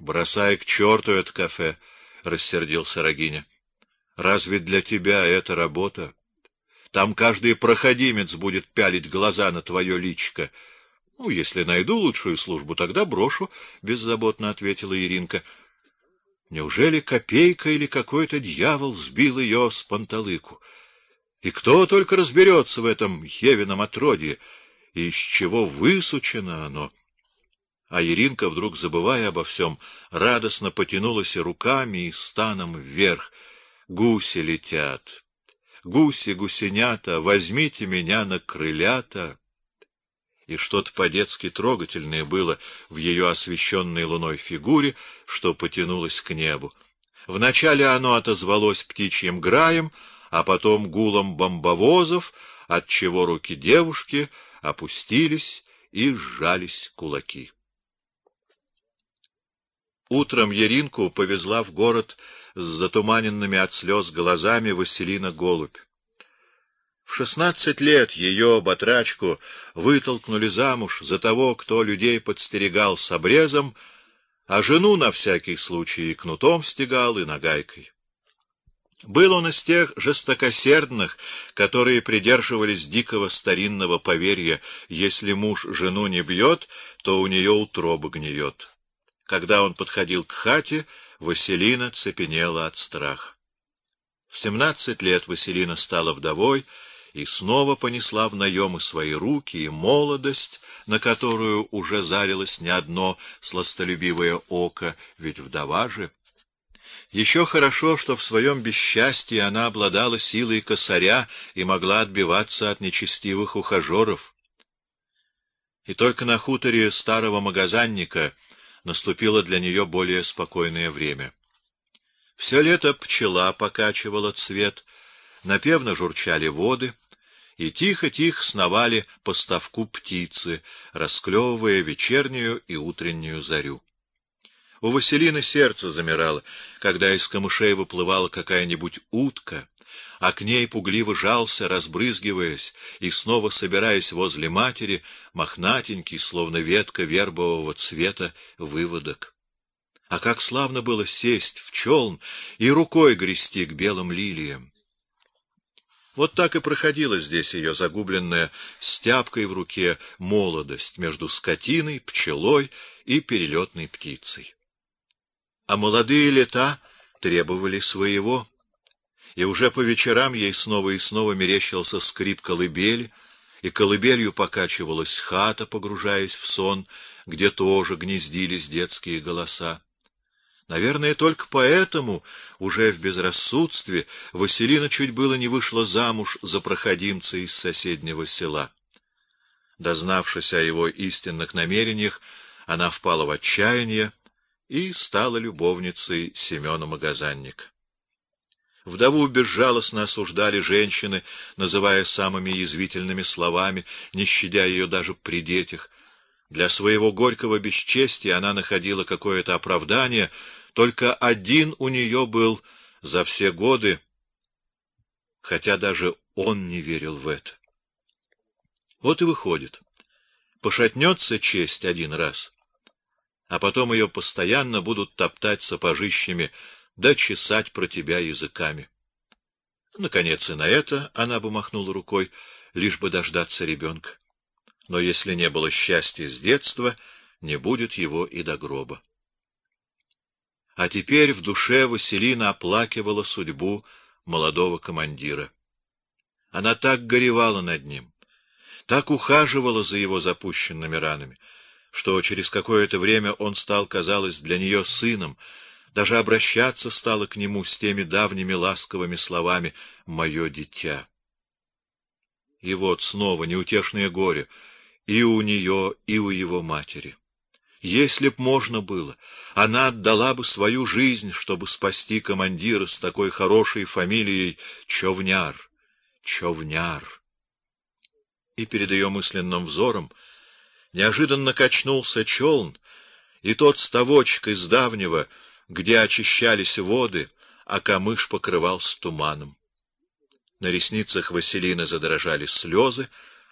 Бросай к черту это кафе, рассердился Рогиня. Разве для тебя это работа? Там каждый проходимец будет пялить глаза на твое личико. Ну, если найду лучшую службу, тогда брошу, беззаботно ответила Иринка. Неужели копейка или какой-то дьявол сбил ее с панталыку? И кто только разберется в этом Евином отродье, и из чего высучено оно? А Иринка, вдруг забывая обо всем, радостно потянулась и руками, и станом вверх. Гуси летят. Гуси, гусенята, возьмите меня на крылята. И что-то по-детски трогательное было в ее освещенной луной фигуре, что потянулось к небу. Вначале оно отозвалось птичьим граем, а потом гулом бомбовозов, от чего руки девушки опустились и сжались кулаки. Утром Еринку повезла в город с затуманенными от слез глазами Василина Голубь. В шестнадцать лет ее батрачку вытолкнули замуж за того, кто людей подстерегал с обрезом, а жену на всякий случай и кнутом стегал и нагайкой. Был он из тех жестокосердных, которые придерживались дикого старинного поверья: если муж жену не бьет, то у нее утроба гниет. Когда он подходил к хате, Василина цепенела от страха. В семнадцать лет Василина стала вдовой и снова понесла в наем свои руки и молодость, на которую уже зарилось не одно сластолюбивое око, ведь вдова же. Еще хорошо, что в своем бесчастье она обладала силой косаря и могла отбиваться от нечестивых ухажеров. И только на хуторе старого магазинника наступило для нее более спокойное время. Все лето пчела покачивала цвет, напевно журчали воды, и тихо-тихо сновали по ставку птицы, расклевывая вечернюю и утреннюю зарю. У Василины сердце замирало, когда из камышей выплывала какая-нибудь утка, а к ней пугливо жался, разбрызгиваясь и снова собираясь возле матери, мохнатенький, словно ветка вербового цвета, выводок. А как славно было сесть в челн и рукой грести к белым лилиям. Вот так и проходила здесь ее загубленная стяпкой в руке молодость между скотиной, пчелой и перелетной птицей. А молодые лета требовали своего и уже по вечерам ей снова и снова мерещился скрип колыбели, и колыбелью покачивалась хата, погружаясь в сон, где тоже гнездились детские голоса. Наверное, только поэтому уже в безрассудстве Василина чуть было не вышла замуж за проходимца из соседнего села. Дознавшись о его истинных намерениях, она впала в отчаяние и стала любовницей Семена Магазанника. Вдову безжалостно осуждали женщины, называя самыми язвительными словами, не щадя ее даже при детях. Для своего горького бесчестия она находила какое-то оправдание, только один у нее был за все годы, хотя даже он не верил в это. Вот и выходит, пошатнется честь один раз, а потом ее постоянно будут топтать сапожищами да чесать про тебя языками. Наконец и на это она бы махнула рукой, лишь бы дождаться ребенка. Но если не было счастья с детства, не будет его и до гроба. А теперь в душе Василина оплакивала судьбу молодого командира. Она так горевала над ним, так ухаживала за его запущенными ранами, что через какое-то время он стал, казалось, для нее сыном, даже обращаться стала к нему с теми давними ласковыми словами: "Мое дитя". И вот снова неутешное горе и у нее, и у его матери. Если б можно было, она отдала бы свою жизнь, чтобы спасти командира с такой хорошей фамилией Човняр. Човняр. И перед ее мысленным взором неожиданно качнулся челн, и тот ставочек из давнего где очищались воды, а камыш покрывался туманом. На ресницах Василины задрожали слезы,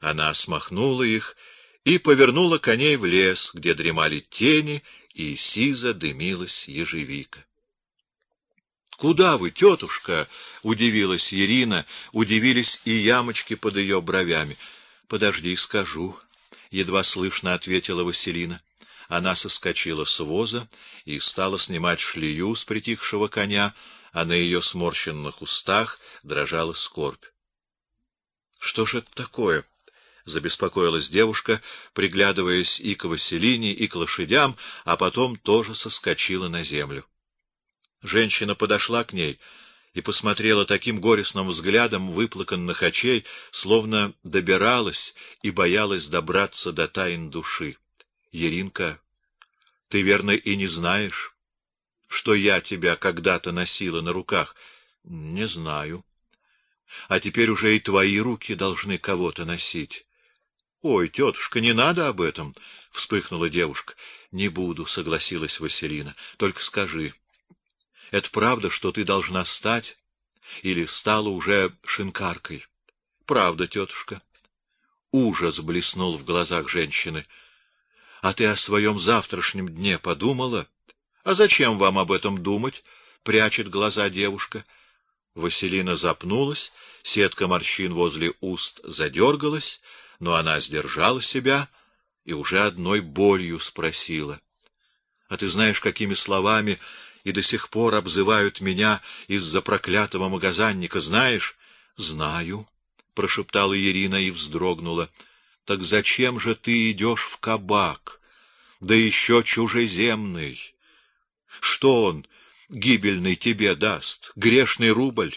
она смахнула их и повернула коней в лес, где дремали тени и сизо дымилась ежевика. Куда вы, тетушка? удивилась Ирина, удивились и ямочки под ее бровями. Подожди, скажу, едва слышно ответила Василина. Она соскочила с воза и стала снимать шлею с притихшего коня, а на ее сморщенных устах дрожала скорбь. Что же это такое? забеспокоилась девушка, приглядываясь и к Василине, и к лошадям, а потом тоже соскочила на землю. Женщина подошла к ней и посмотрела таким горестным взглядом выплаканных очей, словно добиралась и боялась добраться до тайн души. Еринка, ты верно и не знаешь, что я тебя когда-то носила на руках? Не знаю. А теперь уже и твои руки должны кого-то носить. Ой, тетушка, не надо об этом, вспыхнула девушка. Не буду, согласилась Василина. Только скажи, это правда, что ты должна стать или стала уже шинкаркой? Правда, тетушка. Ужас блеснул в глазах женщины. А ты о своем завтрашнем дне подумала? А зачем вам об этом думать? прячет глаза девушка. Василина запнулась, сетка морщин возле уст задергалась, но она сдержала себя и уже одной болью спросила: "А ты знаешь, какими словами и до сих пор обзывают меня из-за проклятого магазинника, знаешь? Знаю, прошептала Ирина и вздрогнула. Так зачем же ты идешь в кабак? Да еще чужеземный. Что он гибельный тебе даст? Грешный рубль?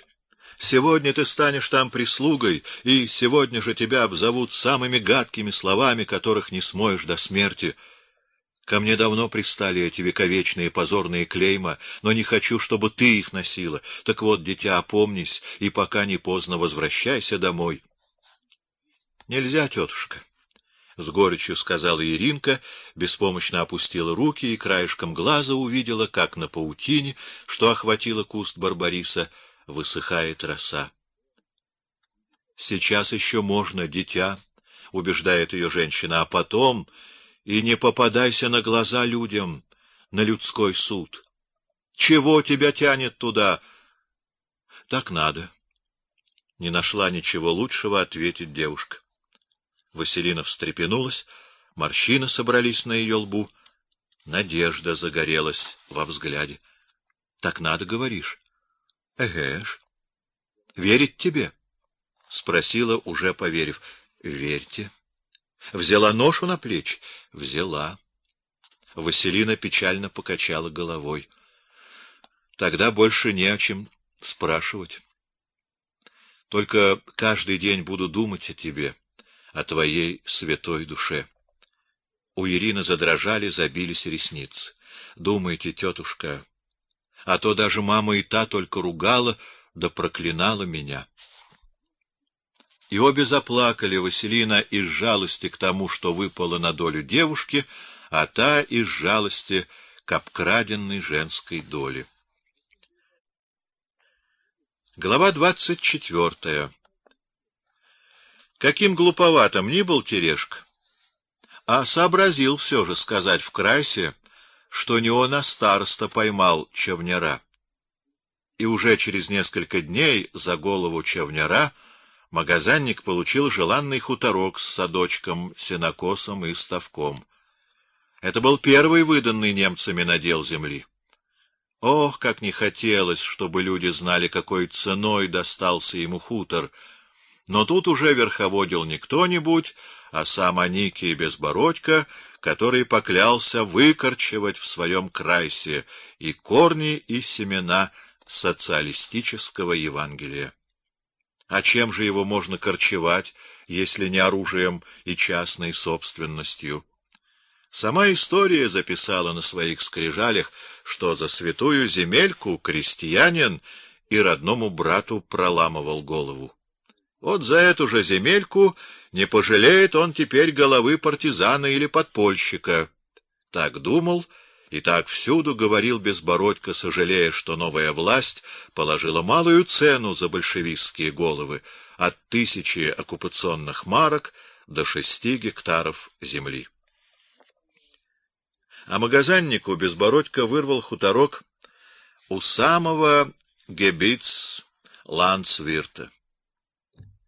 Сегодня ты станешь там прислугой, и сегодня же тебя обзовут самыми гадкими словами, которых не смоешь до смерти. Ко мне давно пристали эти вековечные позорные клейма, но не хочу, чтобы ты их носила. Так вот, дитя, опомнись и пока не поздно возвращайся домой. Нельзя, тетушка, с горечью сказала Иринка, беспомощно опустила руки и краешком глаза увидела, как на паутине, что охватило куст барбариса, высыхает роса. Сейчас еще можно, дитя, убеждает ее женщина, а потом и не попадайся на глаза людям, на людской суд. Чего тебя тянет туда? Так надо. Не нашла ничего лучшего ответить девушка. Василина встрепенулась, морщины собрались на ее лбу, надежда загорелась во взгляде. Так надо, говоришь? Эгэш. Верить тебе? спросила, уже поверив. Верьте. Взяла ношу на плечи, взяла. Василина печально покачала головой. Тогда больше не о чем спрашивать. Только каждый день буду думать о тебе, о твоей святой душе. У Ирины задрожали, забились ресницы. Думайте, тетушка, а то даже мама и та только ругала да проклинала меня. И обе заплакали, Василина из жалости к тому, что выпало на долю девушки, а та из жалости к обкраденной женской доле. Глава двадцать четвертая. Каким глуповатым ни был Терешка, а сообразил все же сказать в крайсе, что не он, а староста поймал чевняра. И уже через несколько дней за голову чевняра магазинник получил желанный хуторок с садочком, сенокосом и ставком. Это был первый выданный немцами надел земли. Ох, как не хотелось, чтобы люди знали, какой ценой достался ему хутор. Но тут уже верховодил не кто-нибудь, а сам Аники Безбородько, который поклялся выкорчевать в своем крайсе и корни, и семена социалистического Евангелия. А чем же его можно корчевать, если не оружием и частной собственностью? Сама история записала на своих скрижалях, что за святую земельку крестьянин и родному брату проламывал голову. Вот за эту же земельку не пожалеет он теперь головы партизана или подпольщика. Так думал и так всюду говорил Безбородько, сожалея, что новая власть положила малую цену за большевистские головы, от тысячи оккупационных марок до шести гектаров земли. а магазиннику Безбородько вырвал хуторок у самого Гебиц Ландсвирта.